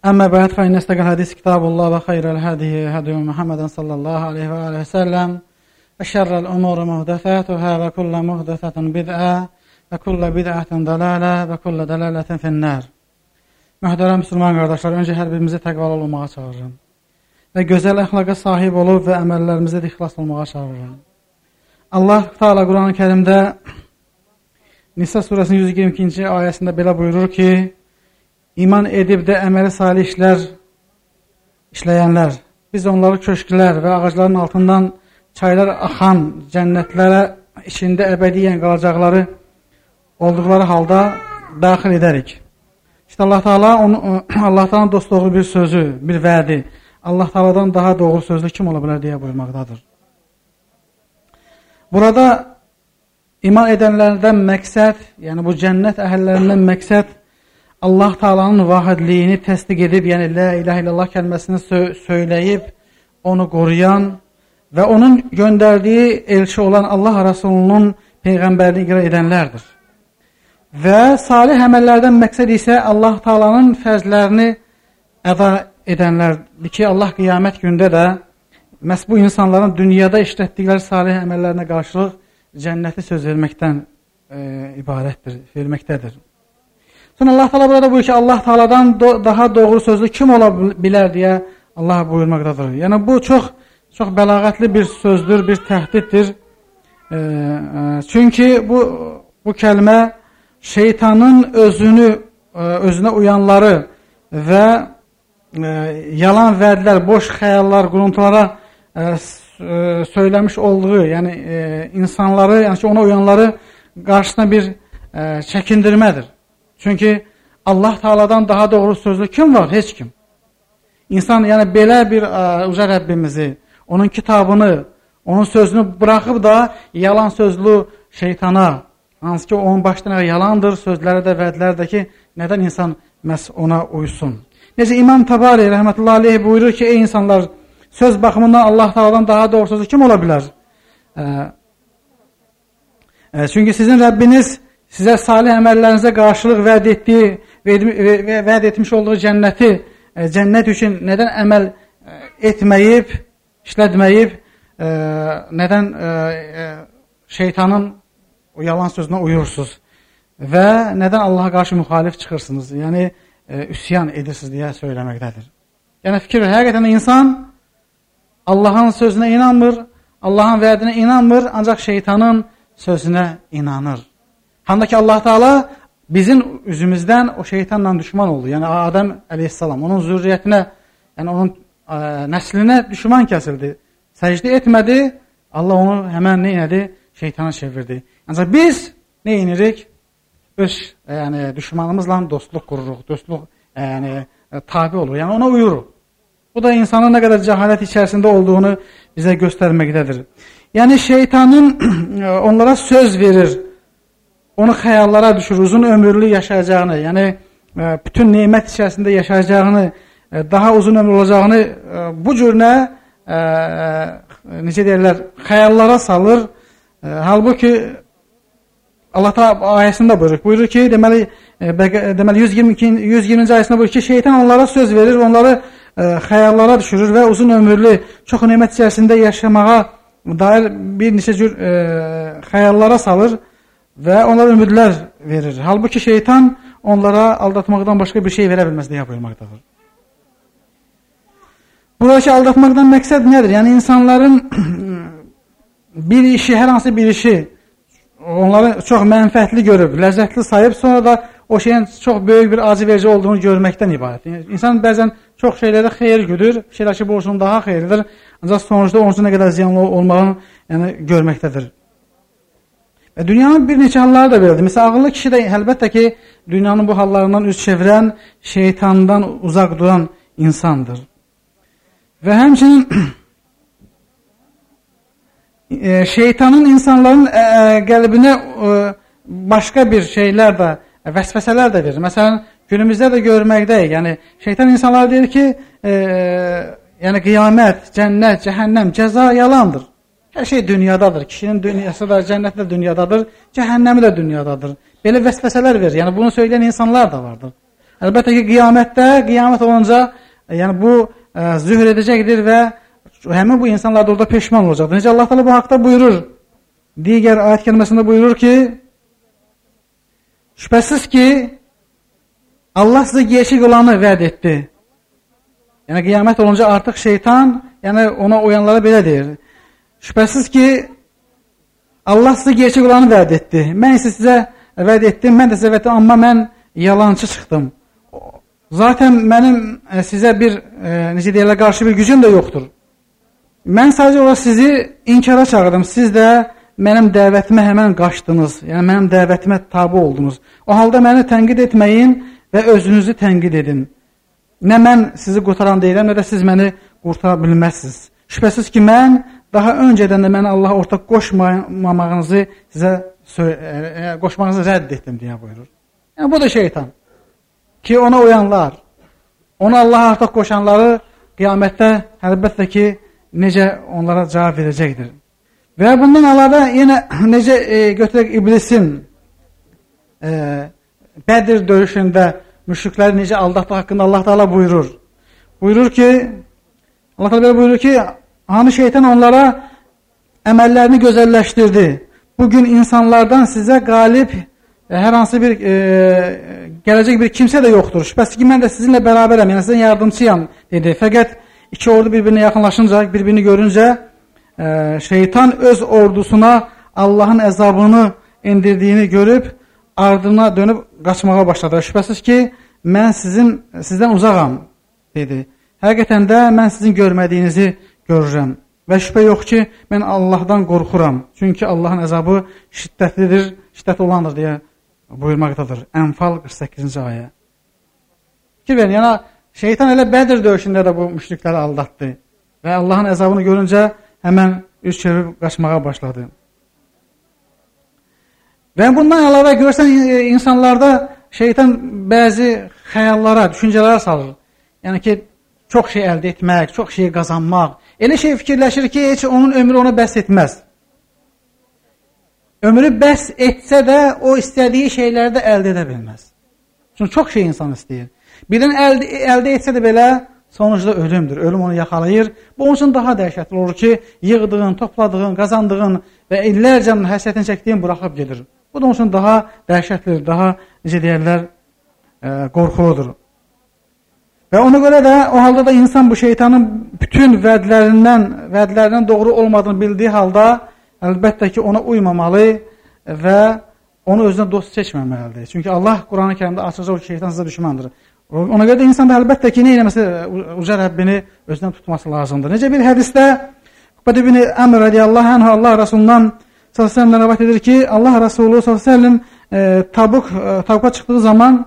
Əmmə bəd fə innəstəqəl hədis kitabullah və xeyrəl hədiyi hədiyu Muhammedən sallallahu aleyhi və aleyhi və səlləm və şərrəl umuru muhdəsətuhə və kullə muhdəsətun bid'ə və kullə bid'ətun dələlə və kullə dələlətun finnər. Mühdərəm müsəlman qardaşlar, öncə hər birimizi təqvalı olmağa çağırırım və gözəl əxlaqa sahib olub və əməllərimizə də ixlas olmağa çağırırım. Allah Teala Qurani-Kərimdə Nisa surəsinin 122-ci ayəsində belə buyurur ki: iman edib də əməli salih işlər işləyənlər, biz onları köşklər və ağacların altından çaylar axan cənnətlərə içində əbədiyyən qalacaqları olduqları halda daxil edərik. İşte Allah Teala onu Allah Teala'nın dost doğru bir sözü, bir vədi, Allah Teala'dan daha doğru sözlü kim ola bilər deyə buyurmaqdadır. Burada iman edənlərdən məqsəd, yəni bu cənnət əhəllərindən məqsəd Allah Taala'nın vahidliyini təsdiq edib, yəni la ilahe illallah kəlməsini sö söyləyib onu qoruyan və onun göndərdiyi elçi olan Allah Rasulunun peyğəmbərliyi iqrar edənlərdir. Və salih əməllərdən məqsəd isə Allah Taala'nın fəzlərini əda edənlərdir ki, Allah qiyamət gündə də məhz bu insanların dünyada işlətdikləri salih əməllərinə qarşılıq cənnəti söz verməkdən e, ibarətdir, verməkdədir. Sonra Allah Teala burada buyurur ki, Allah Teala'dan do daha doğru sözlü kim ola bilər deyə Allah buyurmaqdadır. Yəni bu çox çox bəlağətli bir sözdür, bir təhdiddir. E, e, çünki bu bu kəlmə şeytanın özünü e, özünə uyanları və e, yalan vədlər, boş xəyallar, quruntulara e, e, söyləmiş olduğu, yəni e, insanları, yəni ki, ona uyanları qarşısına bir e, çəkindirmədir. Çünki Allah Taala'dan daha doğru sözlü kim var? Heç kim. İnsan yəni belə bir ə, uca Rəbbimizi, onun kitabını, onun sözünü buraxıb da yalan sözlü şeytana, hansı ki onun başdan yalandır, sözləri də, vədləri də ki, nədən insan məhz ona uysun. Necə İmam Tabari rəhmətullahi aleyh buyurur ki, ey insanlar, söz baxımından Allah Taala'dan daha doğru sözlü kim ola bilər? Ə, ə, çünki sizin Rəbbiniz sizə salih əməllərinizə qarşılıq vəd etdiyi və vəd etmiş olduğu cənnəti e, cənnət üçün nədən əməl e, etməyib, işlətməyib, e, nədən şeytanın o yalan sözünə uyursunuz və nədən Allaha qarşı müxalif çıxırsınız? Yəni üsyan edirsiniz deyə söyləməkdədir. Yəni fikir həqiqətən insan Allahın sözünə inanmır, Allahın vədinə inanmır, ancaq şeytanın sözünə inanır. Handa ki Allah Teala bizim üzümüzdən o şeytanla düşman oldu. Yəni Adəm əleyhissalam onun zürriyyətinə, yəni onun ə, nəslinə düşman kəsildi. Səcdə etmədi. Allah onu həmən nə etdi? Şeytana çevirdi. Ancaq biz nə edirik? Öz yəni düşmanımızla dostluq qururuq. Dostluq yəni tabe olur. Yəni ona uyuruq. Bu da insanın nə qədər cəhalət içərisində olduğunu bizə göstərməkdədir. Yəni şeytanın onlara söz verir onu xəyallara düşür, uzun ömürlü yaşayacağını, yəni e, bütün nemət içərisində yaşayacağını, e, daha uzun ömür olacağını e, bu cürünə necə deyirlər, xəyallara salır. Halbuki Allah da ayəsində buyurur. Buyurur ki, deməli deməli 122 120-ci ayəsində buyurur ki, şeytan onlara söz verir, onları xəyallara düşürür və uzun ömürlü, çox nemət içərisində yaşamağa dair bir neçə cür xəyallara salır və onlara ümidlər verir. Halbuki şeytan onlara aldatmaqdan başqa bir şey verə bilməz deyə buyurmaqdadır. Buradakı aldatmaqdan məqsəd nədir? Yəni insanların bir işi, hər hansı bir işi onları çox mənfəətli görüb, ləzzətli sayıb, sonra da o şeyin çox böyük bir acı verici olduğunu görməkdən ibarət. Yəni, insan bəzən çox şeylərə xeyir güdür, şeylər ki, olsun daha xeyirlidir, ancaq sonuçda onun üçün nə qədər ziyanlı olmağını yəni, görməkdədir. Və dünyanın bir neçə halları da belədir. Məsələn, ağıllı kişi də əlbəttə ki, dünyanın bu hallarından üz çevirən, şeytandan uzaq duran insandır. Və həmçinin e, şeytanın insanların ə, e, e, qəlbinə ə, başqa bir şeylər də, vəsvəsələr də verir. Məsələn, günümüzdə də görməkdəyik. Yəni şeytan insanlara deyir ki, ə, yəni qiyamət, cənnət, cəhənnəm, cəza yalandır. Hər şey dünyadadır. Kişinin dünyası da, cənnət də dünyadadır, cəhənnəmi də dünyadadır. Belə vəsvəsələr verir. Yəni bunu söyləyən insanlar da vardır. Əlbəttə ki, qiyamətdə, qiyamət olunca, yəni bu ə, zühr edəcəkdir və həmin bu insanlar da orada peşman olacaqdır. Necə Allah Teala bu haqda buyurur? Digər ayət kəlməsində buyurur ki, şübhəsiz ki, Allah sizə gerçək olanı vəd etdi. Yəni qiyamət olunca artıq şeytan, yəni ona uyanlara belə deyir. Şübhəsiz ki, Allah sizə gerçək olanı vəd etdi. Mən isə sizə vəd etdim, mən də sizə vəd etdim, amma mən yalancı çıxdım. Zaten mənim e, sizə bir, e, necə deyirlər, qarşı bir gücüm də yoxdur. Mən sadəcə olaraq sizi inkara çağırdım. Siz də mənim dəvətimə həmən qaçdınız. Yəni mənim dəvətimə tabe oldunuz. O halda məni tənqid etməyin və özünüzü tənqid edin. Nə mən sizi qurtaran deyirəm, nə də siz məni qurtara bilməzsiniz. Şübhəsiz ki, mən daha öncədən də mənə Allah ortaq qoşmamağınızı sizə e, e, qoşmağınızı rədd etdim deyə buyurur. Yəni bu da şeytan. Ki ona uyanlar, ona Allah artıq qoşanları qiyamətdə əlbəttə ki, necə onlara cavab verəcəkdir. Və bundan əlavə yenə necə e, götürək iblisin e, Bədir döyüşündə müşrikləri necə aldatdığı haqqında Allah Taala buyurur. Buyurur ki, Allah Taala buyurur ki, hani şeytan onlara əməllərini gözəlləşdirdi. Bugün insanlardan sizə qalib e, hər hansı bir e, gələcək bir kimsə də yoxdur. Şübhəsiz ki, mən də sizinlə bərabərəm, yəni sizin yardımçıyam dedi. Fəqət iki ordu bir-birinə yaxınlaşınca, bir-birini görüncə e, şeytan öz ordusuna Allahın əzabını indirdiyini görüb ardına dönüb qaçmağa başladı. Şübhəsiz ki, mən sizin sizdən uzağam dedi. Həqiqətən də mən sizin görmədiyinizi görürəm. Və şübhə yox ki, mən Allahdan qorxuram. Çünki Allahın əzabı şiddətlidir, şiddət olandır deyə buyurmaqdadır. Ənfal 48-ci ayə. Fikir verin, yəni şeytan elə Bədir döyüşündə də bu müşrikləri aldatdı. Və Allahın əzabını görüncə həmən üz çevirib qaçmağa başladı. Və bundan əlavə görsən e, insanlarda şeytan bəzi xəyallara, düşüncələrə salır. Yəni ki, çox şey əldə etmək, çox şey qazanmaq. Elə şey fikirləşir ki, heç onun ömrü ona bəs etməz. Ömrü bəs etsə də o istədiyi şeyləri də əldə edə bilməz. Çünki çox şey insan istəyir. Birdən əldə, əldə etsə də belə sonucda ölümdür. Ölüm onu yaxalayır. Bu onun üçün daha dəhşətli olur ki, yığdığın, topladığın, qazandığın və illərcə həsrətini çəkdiyin buraxıb gedir. Bu da onun üçün daha dəhşətlidir, daha necə deyərlər, e, qorxuludur. Və ona görə də o halda da insan bu şeytanın bütün vədlərindən, vədlərindən doğru olmadığını bildiyi halda əlbəttə ki, ona uymamalı və onu özünə dost seçməməlidir. Çünki Allah Quran-ı Kərimdə açıqca o ki, şeytan sizə düşmandır. Ona görə də insan da əlbəttə ki, nə eləməsi, uca Rəbbini özündən tutması lazımdır. Necə bir hədisdə Qubad ibn Əmr radiyallahu anh Allah Rasulundan s.ə.v rəvat edir ki, Allah Rasulü s.ə.v e, tabuk, e, tabuka çıxdığı zaman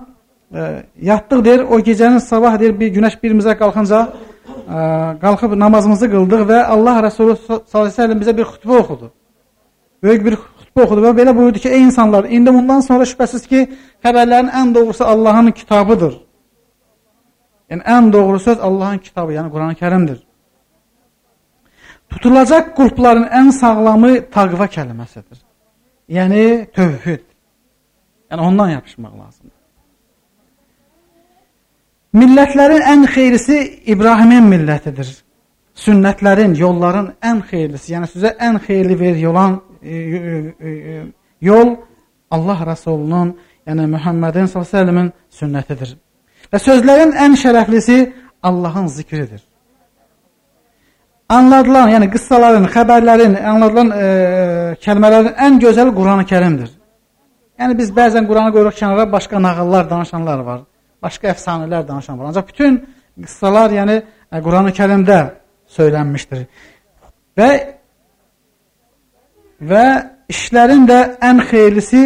e, yatdıq deyir, o gecənin sabah deyir, bir günəş birimizə qalxınca e, qalxıb namazımızı qıldıq və Allah Rasulü s.ə.v bizə bir xütbə oxudu. Böyük bir xütbə oxudu və belə buyurdu ki, ey insanlar, indi bundan sonra şübhəsiz ki, xəbərlərin ən doğrusu Allahın kitabıdır. Yəni ən doğru söz Allahın kitabı, yəni Quran-ı Kərimdir. Tutulacaq qrupların ən sağlamı taqva kəlməsidir. Yəni tövhid. Yəni ondan yapışmaq lazımdır. Millətlərin ən xeyrisi İbrahimin millətidir. Sünnətlərin, yolların ən xeyirlisi, yəni sizə ən xeyirli ver olan e, e, e, yol Allah Rəsulunun, yəni və səlləmin sünnətidir. Və sözlərin ən şərəflisi Allahın zikridir. Anladılan, yəni qıssaların, xəbərlərin, anladılan e, kəlmələrin ən gözəli Quran-ı Kərimdir. Yəni biz bəzən Quranı qoyuruq kənara, başqa nağıllar danışanlar var, başqa əfsanələr danışan var. Ancaq bütün qıssalar, yəni e, Quran-ı Kərimdə söylənmişdir. Və və işlərin də ən xeyirlisi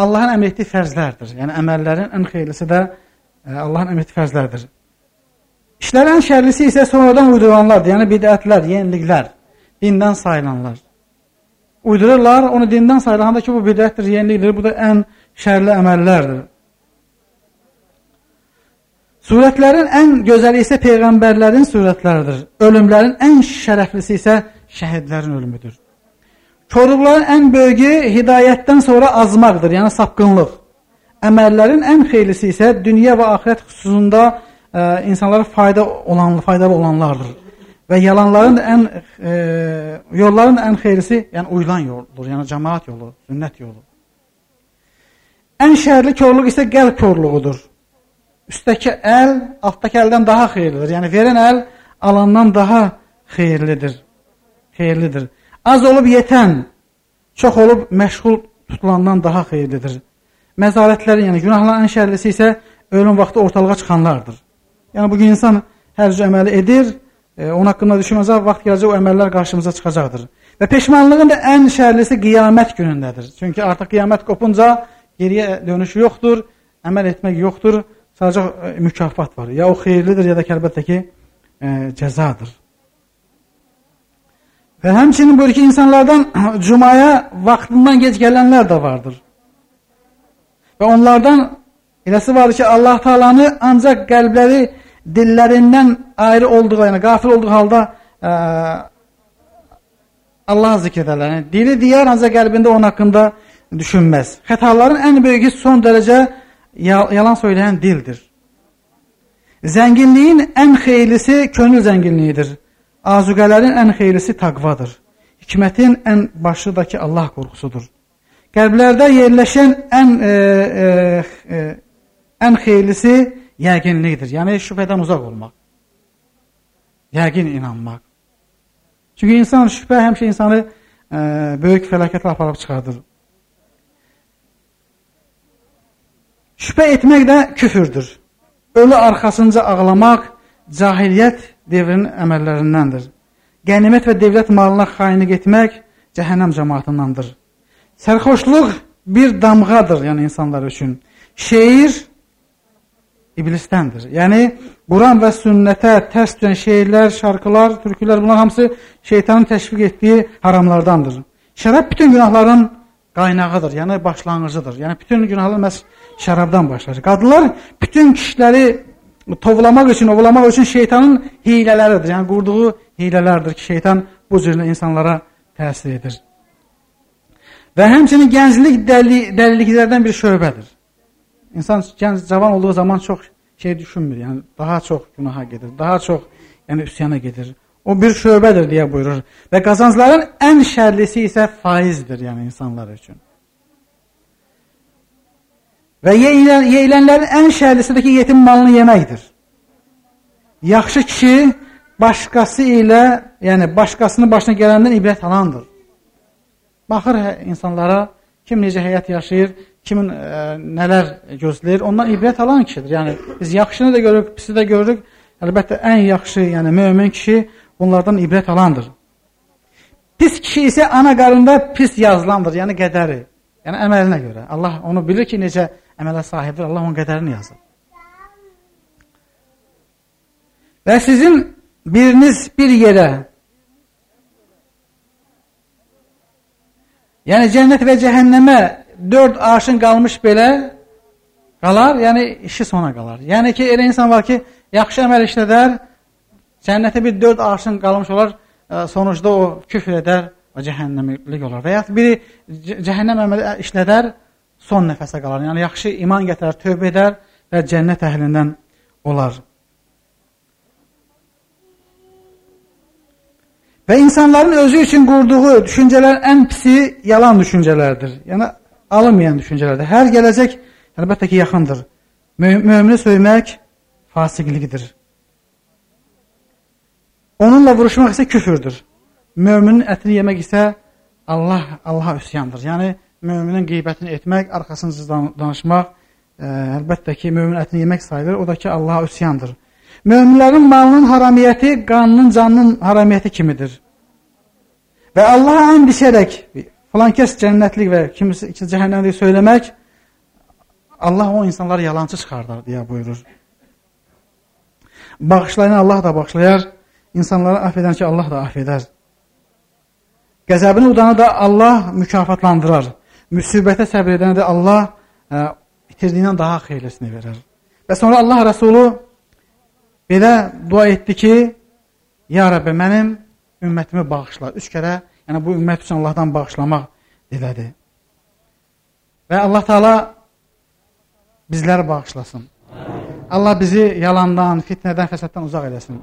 Allahın əmr etdiyi fərzlərdir. Yəni əməllərin ən xeyirlisi də e, Allahın əmr etdiyi fərzlərdir. İşlərin şərlisi isə sonradan uyduranlardır. Yəni bidətlər, yeniliklər, dindən sayılanlar. Uydururlar, onu dindən sayılanda ki, bu bidətdir, yenilikdir. Bu da ən şərli əməllərdir. Surətlərin ən gözəli isə peyğəmbərlərin surətləridir. Ölümlərin ən şərəflisi isə şəhidlərin ölümüdür. Korluqların ən böyüyü hidayətdən sonra azmaqdır, yəni sapqınlıq. əməllərin ən xeyirlisi isə dünya və axirət xüsusunda ə, e, insanlara fayda olan, faydalı olanlardır. Və yalanların ən e, yolların ən xeyirlisi, yəni uyulan yoldur, yəni cemaat yolu, sünnət yolu. Ən şərli korluq isə qəlb korluğudur. Üstdəki əl altdakı əldən daha xeyirlidir. Yəni verən əl alandan daha xeyirlidir. Xeyirlidir. Az olub yetən, çox olub məşğul tutulandan daha xeyirlidir. Məzarətlərin, yəni günahların ən şərlisi isə ölüm vaxtı ortalığa çıxanlardır. Yəni bugün insan hər cür əməli edir, e, onun haqqında düşünəcək, vaxt gələcək o əməllər qarşımıza çıxacaqdır. Və peşmanlığın da ən şərlisi qiyamət günündədir. Çünki artıq qiyamət qopunca geriyə dönüş yoxdur, əməl etmək yoxdur, sadəcə e, mükafat var. Ya o xeyirlidir, ya da ki, əlbəttə ki, e, cəzadır. Və həmçinin buyur ki, insanlardan cumaya vaxtından gec gələnlər də vardır. Və onlardan eləsi var ki, Allah Taalanı ancaq qəlbləri dillərindən ayrı olduğu, yəni qafil olduğu halda ə, Allah zikr edərlər. Yəni, dili deyər, ancaq qəlbində onun haqqında düşünməz. Xətaların ən böyüyü son dərəcə yalan söyləyən dildir. Zənginliyin ən xeyirlisi könül zənginliyidir. Azuqələrin ən xeyirlisi taqvadır. Hikmətin ən başıdakı Allah qorxusudur. Qəlblərdə yerləşən ən e, e, e, ən xeyirlisi yəqinlikdir. Yəni şübhədən uzaq olmaq. Yəqin inanmaq. Çünki insan şübhə həmişə insanı e, böyük fəlakətə aparıb çıxardır. Şübhə etmək də küfürdür. Ölü arxasınca ağlamaq cahiliyyət devrinin əməllərindəndir. Qənimət və dövlət malına xainlik etmək cəhənnəm cəmaatındandır. Sərxoşluq bir damğadır, yəni insanlar üçün. Şeir iblisdəndir. Yəni Quran və sünnətə tərs düşən şeirlər, şarkılar, türkülər bunlar hamısı şeytanın təşviq etdiyi haramlardandır. Şərab bütün günahların qaynağıdır, yəni başlanğıcıdır. Yəni bütün günahlar məhz şərabdan başlayır. Qadınlar bütün kişiləri tovlamaq üçün, ovlamaq üçün şeytanın hiylələridir. Yəni qurduğu hiylələrdir ki, şeytan bu cür insanlara təsir edir. Və həmçinin gənclik dəli, dəliliklərdən bir şöbədir. İnsan gənc, cavan olduğu zaman çox şey düşünmür. Yəni daha çox günaha gedir, daha çox yəni üsyana gedir. O bir şöbədir deyə buyurur. Və qazancların ən şərlisi isə faizdir, yəni insanlar üçün. Və yeyilən, yeyilənlərin ən şərlisi də ki, yetim malını yeməkdir. Yaxşı kişi başqası ilə, yəni başqasının başına gələndən ibrət alandır. Baxır hə, insanlara, kim necə həyat yaşayır, kimin ə, e, nələr gözləyir, ondan ibrət alan kişidir. Yəni biz yaxşını da görürük, pisi də görürük. Əlbəttə ən yaxşı, yəni mömin kişi bunlardan ibrət alandır. Pis kişi isə ana qarında pis yazılandır, yəni qədəri. Yəni əməlinə görə. Allah onu bilir ki, necə əmələ sahibdir. Allah onun qədərini yazır. Və sizin biriniz bir yerə yəni cənnət və cəhənnəmə dörd arşın qalmış belə qalar, yəni işi sona qalar. Yəni ki, elə insan var ki, yaxşı əməl işlədər, cənnətə bir dörd arşın qalmış olar, e, sonuçda o küfr edər, o cəhənnəmlik olar. Və ya biri cəhənnəm əməli işlədər, son nəfəsə qalar. Yəni yaxşı iman gətirər, tövbə edər və cənnət əhlindən olar. Və insanların özü üçün qurduğu düşüncələr ən pisi yalan düşüncələrdir. Yəni alınmayan düşüncələrdir. Hər gələcək əlbəttə ki, yaxındır. Mö mömini söymək fasiqligidir. Onunla vuruşmaq isə küfürdür. Möminin ətini yemək isə Allah Allaha üsyandır. Yəni möminin qeybətini etmək, arxasınca danışmaq, ə, e, əlbəttə ki, mömin ətini yemək sayılır. O da ki, Allaha üsyandır. Möminlərin malının haramiyyəti qanının, canının haramiyyəti kimidir. Və Allaha and içərək filan kəs cənnətlik və kimisi cəhənnəmlik söyləmək Allah o insanları yalancı çıxardar deyə buyurur. Bağışlayan Allah da bağışlayar, insanları əff edən ki Allah da əff edər. Qəzəbini udanı da Allah mükafatlandırar müsibətə səbr edənə də Allah ə, itirdiyindən daha xeyirlisini verər. Və sonra Allah Rəsulu belə dua etdi ki, Ya Rəbbə, mənim ümmətimi bağışla. Üç kərə, yəni bu ümmət üçün Allahdan bağışlamaq dilədi. Və Allah Taala bizləri bağışlasın. Allah bizi yalandan, fitnədən, fəsaddan uzaq eləsin.